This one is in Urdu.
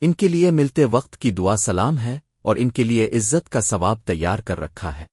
ان کے لیے ملتے وقت کی دعا سلام ہے اور ان کے لیے عزت کا ثواب تیار کر رکھا ہے۔